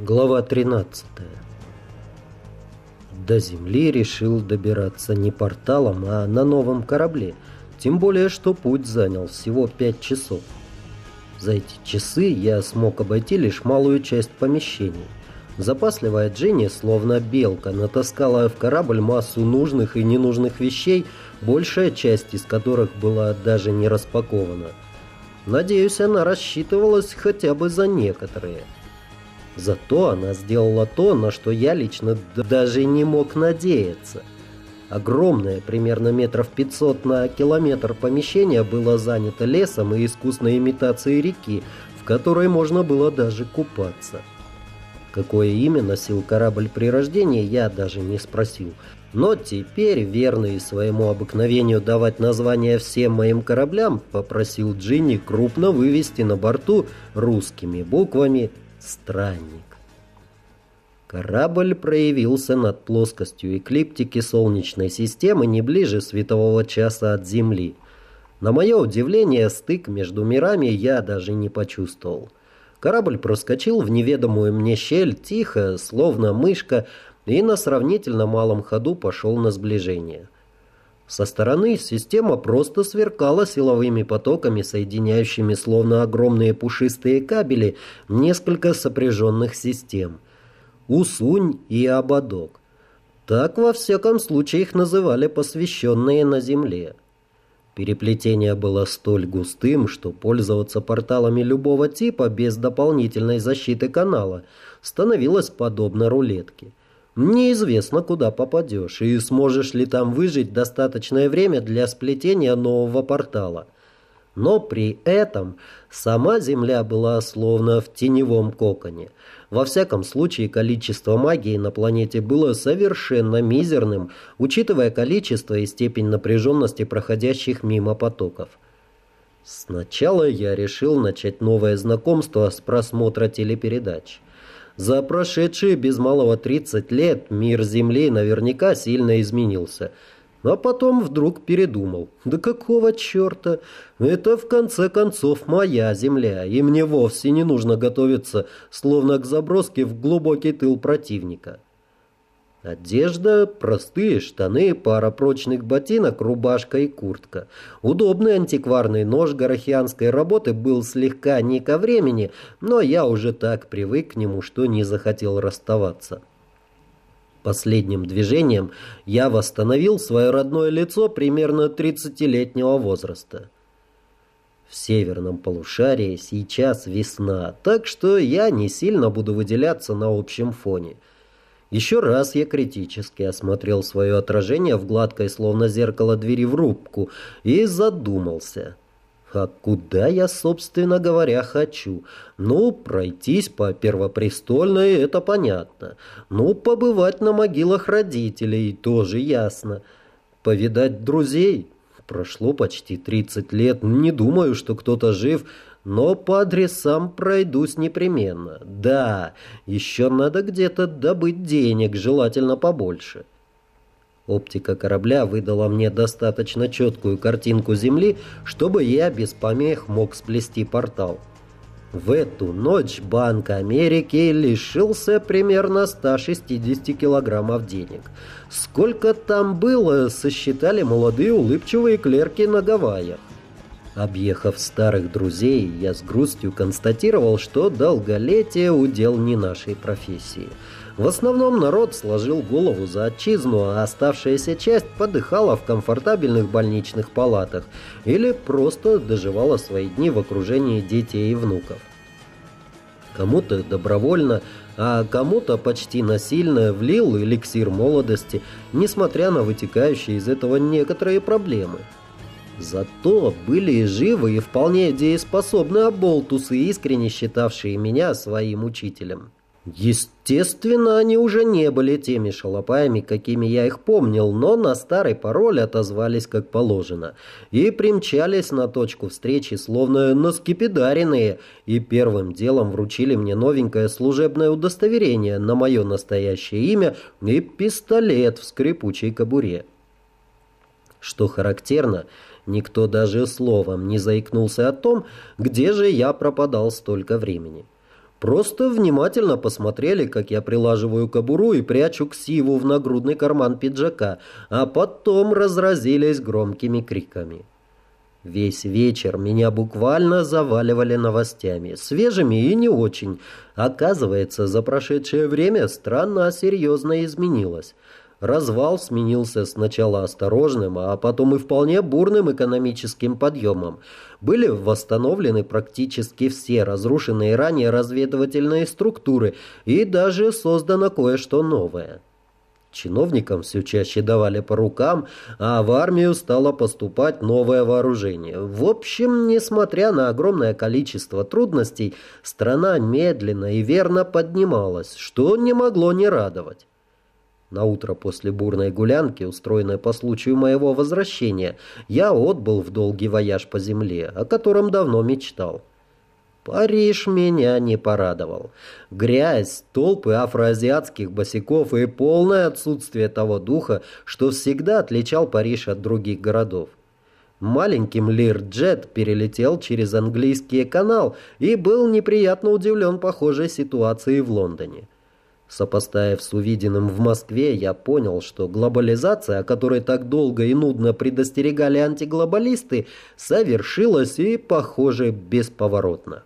Глава 13 До Земли решил добираться не порталом, а на новом корабле, тем более, что путь занял всего пять часов. За эти часы я смог обойти лишь малую часть помещений. Запасливая Дженни, словно белка, натаскала в корабль массу нужных и ненужных вещей, большая часть из которых была даже не распакована. Надеюсь, она рассчитывалась хотя бы за некоторые – Зато она сделала то, на что я лично даже не мог надеяться. Огромное, примерно метров 500 на километр помещение было занято лесом и искусной имитацией реки, в которой можно было даже купаться. Какое имя носил корабль при рождении, я даже не спросил. Но теперь, верный своему обыкновению давать название всем моим кораблям, попросил Джинни крупно вывести на борту русскими буквами странник. Корабль проявился над плоскостью эклиптики Солнечной системы не ближе светового часа от Земли. На мое удивление, стык между мирами я даже не почувствовал. Корабль проскочил в неведомую мне щель тихо, словно мышка, и на сравнительно малом ходу пошел на сближение. Со стороны система просто сверкала силовыми потоками, соединяющими словно огромные пушистые кабели несколько сопряженных систем. Усунь и ободок. Так, во всяком случае, их называли посвященные на Земле. Переплетение было столь густым, что пользоваться порталами любого типа без дополнительной защиты канала становилось подобно рулетке. Неизвестно, куда попадешь, и сможешь ли там выжить достаточное время для сплетения нового портала. Но при этом сама Земля была словно в теневом коконе. Во всяком случае, количество магии на планете было совершенно мизерным, учитывая количество и степень напряженности проходящих мимо потоков. Сначала я решил начать новое знакомство с просмотра телепередач. За прошедшие без малого 30 лет мир Земли наверняка сильно изменился. А потом вдруг передумал. Да какого черта? Это в конце концов моя Земля, и мне вовсе не нужно готовиться, словно к заброске в глубокий тыл противника. Одежда, простые штаны, пара прочных ботинок, рубашка и куртка. Удобный антикварный нож горохианской работы был слегка не ко времени, но я уже так привык к нему, что не захотел расставаться. Последним движением я восстановил свое родное лицо примерно 30-летнего возраста. В северном полушарии сейчас весна, так что я не сильно буду выделяться на общем фоне – еще раз я критически осмотрел свое отражение в гладкой, словно зеркало двери в рубку, и задумался. А куда я, собственно говоря, хочу? Ну, пройтись по Первопрестольной, это понятно. Ну, побывать на могилах родителей, тоже ясно. Повидать друзей? Прошло почти 30 лет, не думаю, что кто-то жив, но по адресам пройдусь непременно. Да, еще надо где-то добыть денег, желательно побольше. Оптика корабля выдала мне достаточно четкую картинку Земли, чтобы я без помех мог сплести портал. В эту ночь Банк Америки лишился примерно 160 килограммов денег. Сколько там было, сосчитали молодые улыбчивые клерки на Гавайях. Объехав старых друзей, я с грустью констатировал, что долголетие удел не нашей профессии. В основном народ сложил голову за отчизну, а оставшаяся часть подыхала в комфортабельных больничных палатах или просто доживала свои дни в окружении детей и внуков. Кому-то добровольно, а кому-то почти насильно влил эликсир молодости, несмотря на вытекающие из этого некоторые проблемы – Зато были живы и вполне дееспособны оболтусы, искренне считавшие меня своим учителем. Естественно, они уже не были теми шалопаями, какими я их помнил, но на старый пароль отозвались как положено. И примчались на точку встречи, словно наскепидаренные, и первым делом вручили мне новенькое служебное удостоверение на мое настоящее имя и пистолет в скрипучей кобуре. Что характерно, Никто даже словом не заикнулся о том, где же я пропадал столько времени. Просто внимательно посмотрели, как я прилаживаю кобуру и прячу ксиву в нагрудный карман пиджака, а потом разразились громкими криками. Весь вечер меня буквально заваливали новостями, свежими и не очень. Оказывается, за прошедшее время страна серьезно изменилась. Развал сменился сначала осторожным, а потом и вполне бурным экономическим подъемом. Были восстановлены практически все разрушенные ранее разведывательные структуры и даже создано кое-что новое. Чиновникам все чаще давали по рукам, а в армию стало поступать новое вооружение. В общем, несмотря на огромное количество трудностей, страна медленно и верно поднималась, что не могло не радовать. На утро после бурной гулянки, устроенной по случаю моего возвращения, я отбыл в долгий вояж по земле, о котором давно мечтал. Париж меня не порадовал. Грязь, толпы афроазиатских босиков и полное отсутствие того духа, что всегда отличал Париж от других городов. Маленьким Лирджет перелетел через английский канал и был неприятно удивлен похожей ситуацией в Лондоне. Сопоставив с увиденным в Москве, я понял, что глобализация, о которой так долго и нудно предостерегали антиглобалисты, совершилась и, похоже, бесповоротно.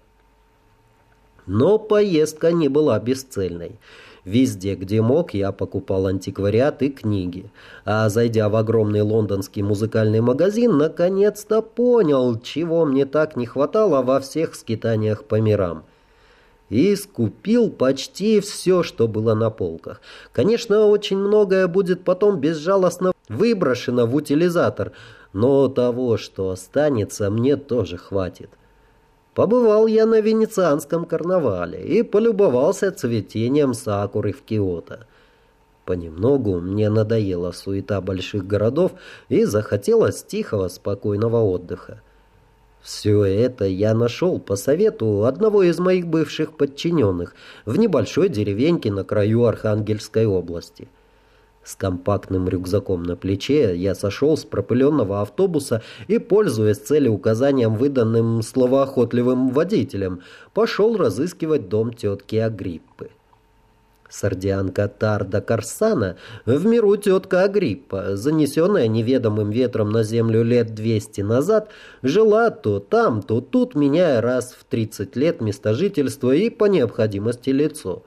Но поездка не была бесцельной. Везде, где мог, я покупал антиквариат и книги. А зайдя в огромный лондонский музыкальный магазин, наконец-то понял, чего мне так не хватало во всех скитаниях по мирам – и скупил почти все, что было на полках. Конечно, очень многое будет потом безжалостно выброшено в утилизатор, но того, что останется, мне тоже хватит. Побывал я на венецианском карнавале и полюбовался цветением сакуры в Киото. Понемногу мне надоела суета больших городов и захотелось тихого, спокойного отдыха. Все это я нашел по совету одного из моих бывших подчиненных в небольшой деревеньке на краю Архангельской области. С компактным рюкзаком на плече я сошел с пропыленного автобуса и, пользуясь целеуказанием, выданным словоохотливым водителем, пошел разыскивать дом тетки Агриппы. Сардианка Тарда Корсана, в миру тетка Агриппа, занесенная неведомым ветром на землю лет двести назад, жила то там, то тут, меняя раз в тридцать лет место жительства и по необходимости лицо.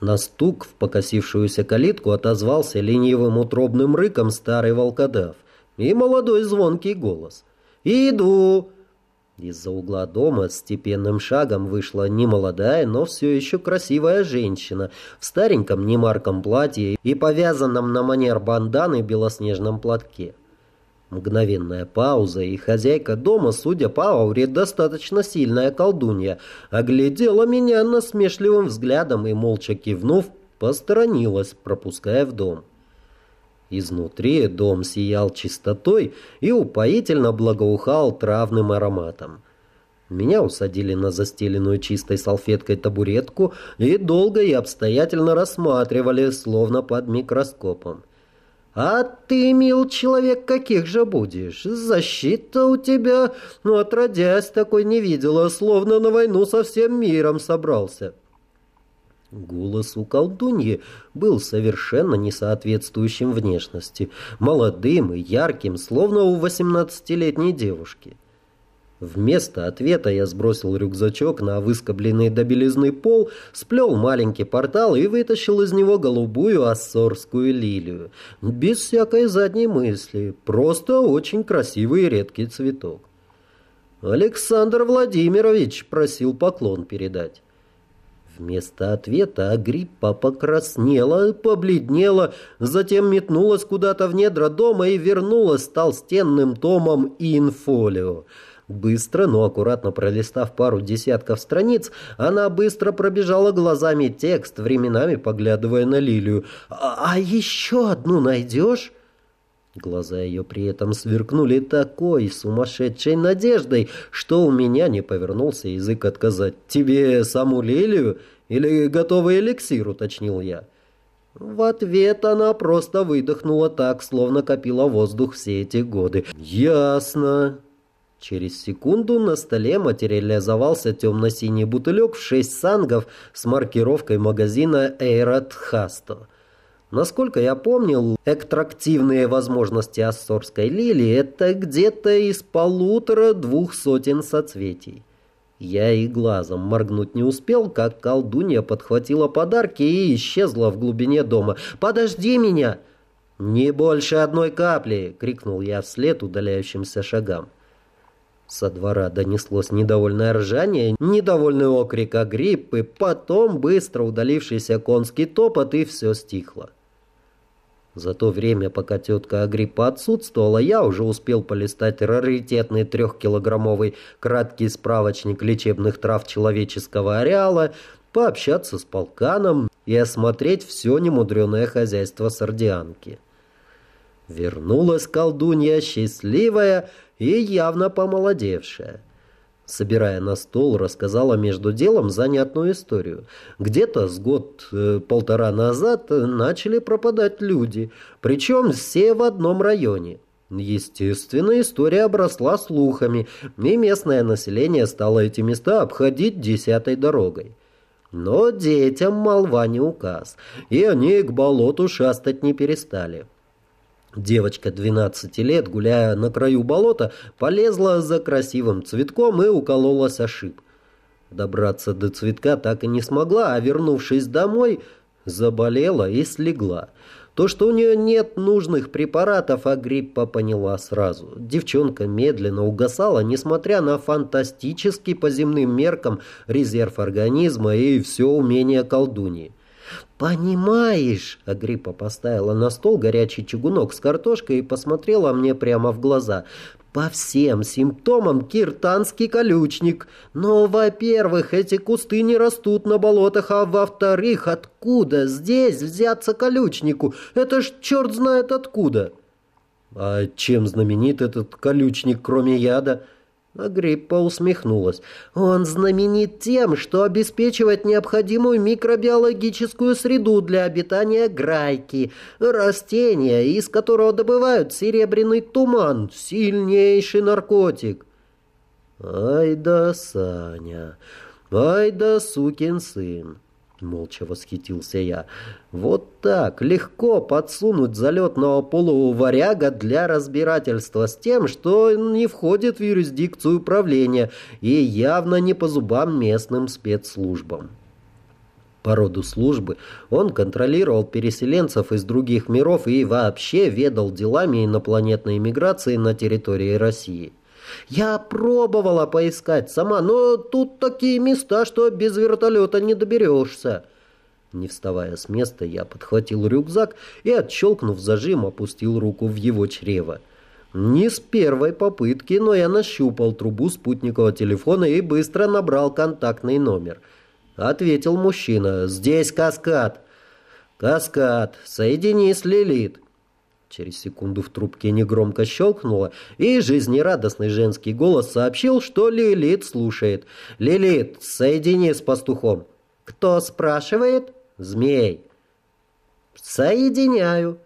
На стук в покосившуюся калитку отозвался ленивым утробным рыком старый волкодав и молодой звонкий голос. «Иду!» Из-за угла дома степенным шагом вышла немолодая, но все еще красивая женщина в стареньком немарком платье и повязанном на манер банданы белоснежном платке. Мгновенная пауза, и хозяйка дома, судя по ауре, достаточно сильная колдунья, оглядела меня насмешливым взглядом и, молча кивнув, посторонилась, пропуская в дом. Изнутри дом сиял чистотой и упоительно благоухал травным ароматом. Меня усадили на застеленную чистой салфеткой табуретку и долго и обстоятельно рассматривали, словно под микроскопом. «А ты, мил человек, каких же будешь? Защита у тебя, ну, отродясь, такой не видела, словно на войну со всем миром собрался». Голос у колдуньи был совершенно не соответствующим внешности, молодым и ярким, словно у восемнадцатилетней девушки. Вместо ответа я сбросил рюкзачок на выскобленный до белизны пол, сплел маленький портал и вытащил из него голубую ассорскую лилию. Без всякой задней мысли, просто очень красивый и редкий цветок. Александр Владимирович просил поклон передать. Вместо ответа Агриппа покраснела, побледнела, затем метнулась куда-то в недра дома и вернулась с толстенным томом инфолио. Быстро, но аккуратно пролистав пару десятков страниц, она быстро пробежала глазами текст, временами поглядывая на Лилию. «А, -а еще одну найдешь?» Глаза ее при этом сверкнули такой сумасшедшей надеждой, что у меня не повернулся язык отказать. «Тебе саму лилию или готовый эликсир?» — уточнил я. В ответ она просто выдохнула так, словно копила воздух все эти годы. «Ясно». Через секунду на столе материализовался темно-синий бутылек в шесть сангов с маркировкой магазина «Эйрат Хасто». Насколько я помнил, эктрактивные возможности ассорской лилии – это где-то из полутора-двух сотен соцветий. Я и глазом моргнуть не успел, как колдунья подхватила подарки и исчезла в глубине дома. «Подожди меня!» «Не больше одной капли!» — крикнул я вслед удаляющимся шагам. Со двора донеслось недовольное ржание, недовольный окрик Агриппы, потом быстро удалившийся конский топот, и все стихло. За то время, пока тетка Агриппа отсутствовала, я уже успел полистать раритетный трехкилограммовый краткий справочник лечебных трав человеческого ареала, пообщаться с полканом и осмотреть все немудреное хозяйство сардианки. Вернулась колдунья счастливая и явно помолодевшая. Собирая на стол, рассказала между делом занятную историю. Где-то с год-полтора э, назад начали пропадать люди, причем все в одном районе. Естественно, история обросла слухами, и местное население стало эти места обходить десятой дорогой. Но детям молва не указ, и они к болоту шастать не перестали. Девочка 12 лет, гуляя на краю болота, полезла за красивым цветком и укололась о шип. Добраться до цветка так и не смогла, а вернувшись домой, заболела и слегла. То, что у нее нет нужных препаратов, Агриппа поняла сразу. Девчонка медленно угасала, несмотря на фантастический по земным меркам резерв организма и все умение колдуньи. «Понимаешь!» — Агриппа поставила на стол горячий чугунок с картошкой и посмотрела мне прямо в глаза. «По всем симптомам киртанский колючник. Но, во-первых, эти кусты не растут на болотах, а во-вторых, откуда здесь взяться колючнику? Это ж черт знает откуда!» «А чем знаменит этот колючник, кроме яда?» Агриппа усмехнулась. «Он знаменит тем, что обеспечивает необходимую микробиологическую среду для обитания грайки, растения, из которого добывают серебряный туман, сильнейший наркотик». «Ай да, Саня, ай да, сукин сын!» Молча восхитился я. Вот так, легко подсунуть залетного полуваряга для разбирательства с тем, что не входит в юрисдикцию управления и явно не по зубам местным спецслужбам. По роду службы он контролировал переселенцев из других миров и вообще ведал делами инопланетной миграции на территории России. Я пробовала поискать сама, но тут такие места, что без вертолета не доберешься. Не вставая с места, я подхватил рюкзак и, отщелкнув зажим, опустил руку в его чрево. Не с первой попытки, но я нащупал трубу спутникового телефона и быстро набрал контактный номер. Ответил мужчина. «Здесь каскад». «Каскад. Соедини с Лилит». Через секунду в трубке негромко щелкнуло, и жизнерадостный женский голос сообщил, что Лилит слушает. «Лилит, соедини с пастухом». «Кто спрашивает?» «Змей». «Соединяю».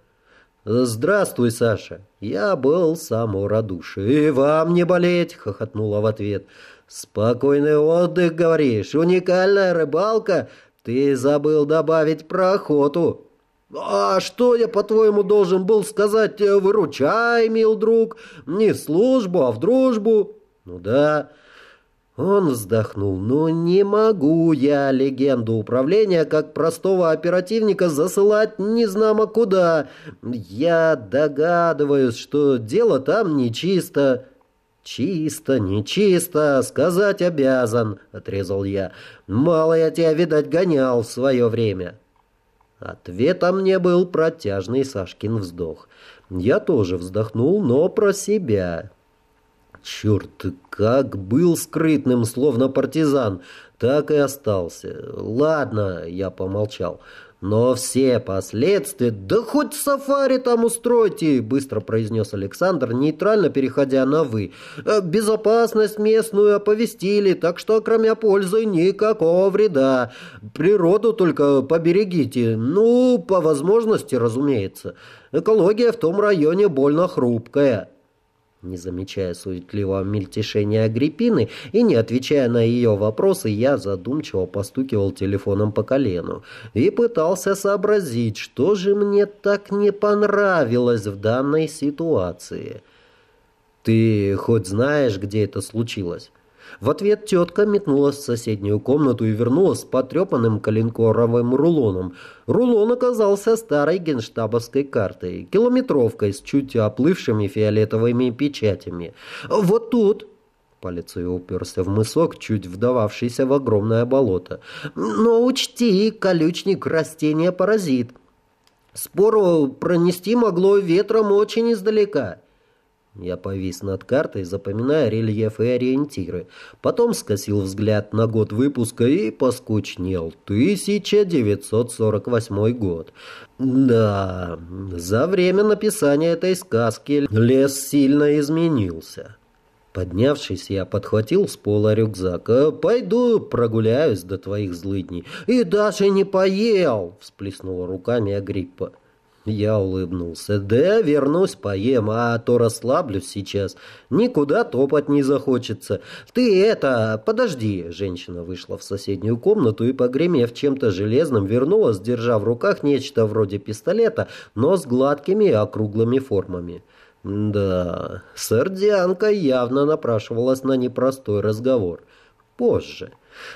«Здравствуй, Саша. Я был самого радушия. И вам не болеть!» — хохотнула в ответ. «Спокойный отдых, говоришь. Уникальная рыбалка. Ты забыл добавить про охоту». «А что я, по-твоему, должен был сказать? Э, выручай, мил друг, не в службу, а в дружбу?» «Ну да». Он вздохнул. «Ну не могу я легенду управления как простого оперативника засылать незнамо куда. Я догадываюсь, что дело там нечисто». «Чисто, нечисто, сказать обязан», — отрезал я. «Мало я тебя, видать, гонял в свое время». Ответом мне был протяжный Сашкин вздох. Я тоже вздохнул, но про себя. Черт, как был скрытным, словно партизан, так и остался. Ладно, я помолчал. Но все последствия... Да хоть сафари там устройте, быстро произнес Александр, нейтрально переходя на «вы». Э, безопасность местную оповестили, так что кроме пользы никакого вреда. Природу только поберегите. Ну, по возможности, разумеется. Экология в том районе больно хрупкая. Не замечая суетливого мельтешения Агриппины и не отвечая на ее вопросы, я задумчиво постукивал телефоном по колену и пытался сообразить, что же мне так не понравилось в данной ситуации. «Ты хоть знаешь, где это случилось?» В ответ тетка метнулась в соседнюю комнату и вернулась с потрепанным коленкоровым рулоном. Рулон оказался старой генштабовской картой, километровкой с чуть оплывшими фиолетовыми печатями. «Вот тут!» Палец ее уперся в мысок, чуть вдававшийся в огромное болото. «Но учти, колючник растения паразит. Спору пронести могло ветром очень издалека». Я повис над картой, запоминая рельефы и ориентиры. Потом скосил взгляд на год выпуска и поскучнел. 1948 год. Да, за время написания этой сказки лес сильно изменился. Поднявшись, я подхватил с пола рюкзак. «Пойду прогуляюсь до твоих злыдней». «И даже не поел!» — всплеснула руками Агриппа. Я улыбнулся. «Да, вернусь, поем, а то расслаблюсь сейчас. Никуда топать не захочется. Ты это... Подожди!» Женщина вышла в соседнюю комнату и, погремев чем-то железным, вернулась, держа в руках нечто вроде пистолета, но с гладкими и округлыми формами. Да, сардианка явно напрашивалась на непростой разговор. Позже.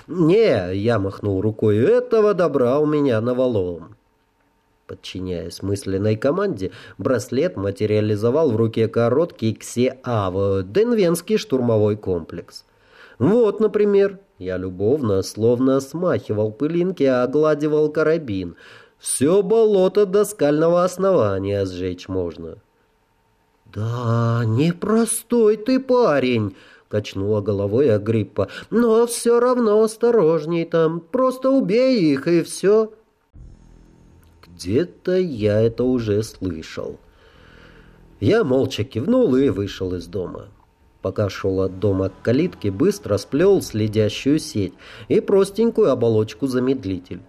«Не», — я махнул рукой, — «этого добра у меня навалом». Подчиняясь мысленной команде, браслет материализовал в руке короткий КСЕАВ, Денвенский штурмовой комплекс. Вот, например, я любовно, словно смахивал пылинки, огладивал карабин. Все болото до скального основания сжечь можно. «Да, непростой ты парень», — качнула головой Агриппа. «Но все равно осторожней там. Просто убей их, и все». Где-то я это уже слышал. Я молча кивнул и вышел из дома. Пока шел от дома к калитке, быстро сплел следящую сеть и простенькую оболочку-замедлитель.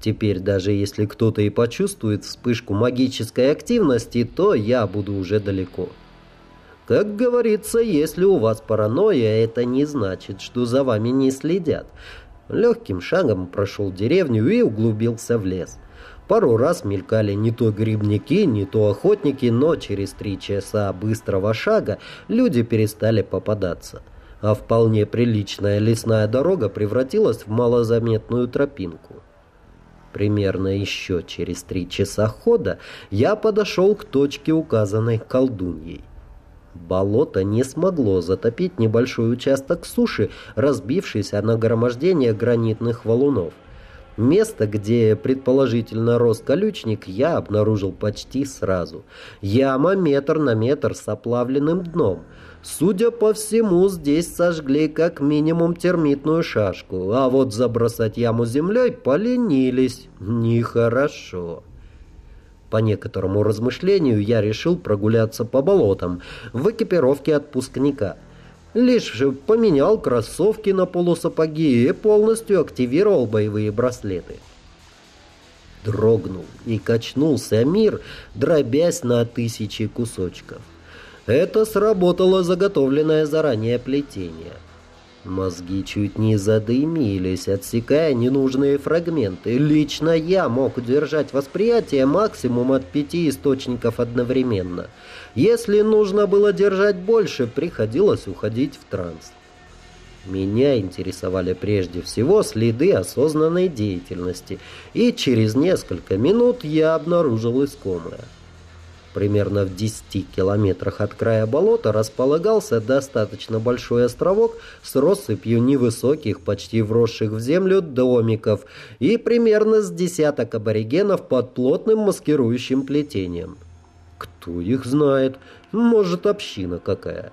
Теперь даже если кто-то и почувствует вспышку магической активности, то я буду уже далеко. Как говорится, если у вас паранойя, это не значит, что за вами не следят. Легким шагом прошел деревню и углубился в лес. Пару раз мелькали не то грибники, не то охотники, но через три часа быстрого шага люди перестали попадаться. А вполне приличная лесная дорога превратилась в малозаметную тропинку. Примерно еще через три часа хода я подошел к точке, указанной колдуньей. Болото не смогло затопить небольшой участок суши, разбившийся на нагромождение гранитных валунов. Место, где предположительно рос колючник, я обнаружил почти сразу. Яма метр на метр с оплавленным дном. Судя по всему, здесь сожгли как минимум термитную шашку, а вот забросать яму землей поленились. Нехорошо. По некоторому размышлению я решил прогуляться по болотам в экипировке отпускника – Лишь поменял кроссовки на полусапоги и полностью активировал боевые браслеты. Дрогнул и качнулся мир, дробясь на тысячи кусочков. Это сработало заготовленное заранее плетение. Мозги чуть не задымились, отсекая ненужные фрагменты. Лично я мог удержать восприятие максимум от пяти источников одновременно. Если нужно было держать больше, приходилось уходить в транс. Меня интересовали прежде всего следы осознанной деятельности, и через несколько минут я обнаружил искомое. Примерно в 10 километрах от края болота располагался достаточно большой островок с россыпью невысоких, почти вросших в землю домиков и примерно с десяток аборигенов под плотным маскирующим плетением. Кто их знает? Может, община какая.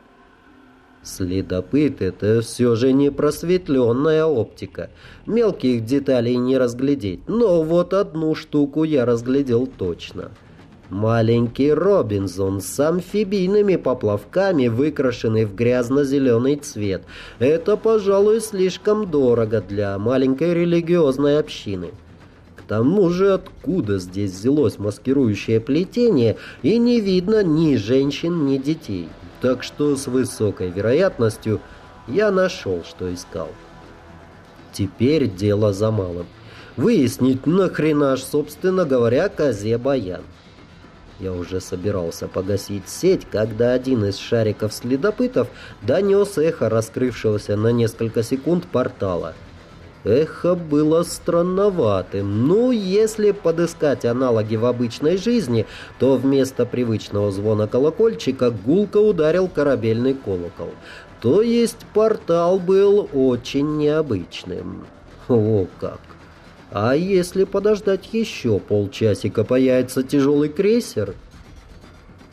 Следопыт — это все же не просветленная оптика. Мелких деталей не разглядеть, но вот одну штуку я разглядел точно — Маленький Робинзон с амфибийными поплавками, выкрашенный в грязно-зеленый цвет. Это, пожалуй, слишком дорого для маленькой религиозной общины. К тому же, откуда здесь взялось маскирующее плетение, и не видно ни женщин, ни детей. Так что с высокой вероятностью я нашел, что искал. Теперь дело за малым. Выяснить, нахрена ж, собственно говоря, козе баян. Я уже собирался погасить сеть, когда один из шариков следопытов донес эхо раскрывшегося на несколько секунд портала. Эхо было странноватым. Ну, если подыскать аналоги в обычной жизни, то вместо привычного звона колокольчика гулко ударил корабельный колокол. То есть портал был очень необычным. О как! А если подождать еще полчасика, появится тяжелый крейсер?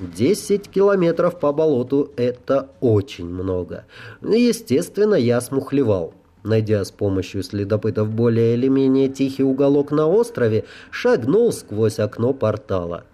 Десять километров по болоту — это очень много. Естественно, я смухлевал. Найдя с помощью следопытов более или менее тихий уголок на острове, шагнул сквозь окно портала.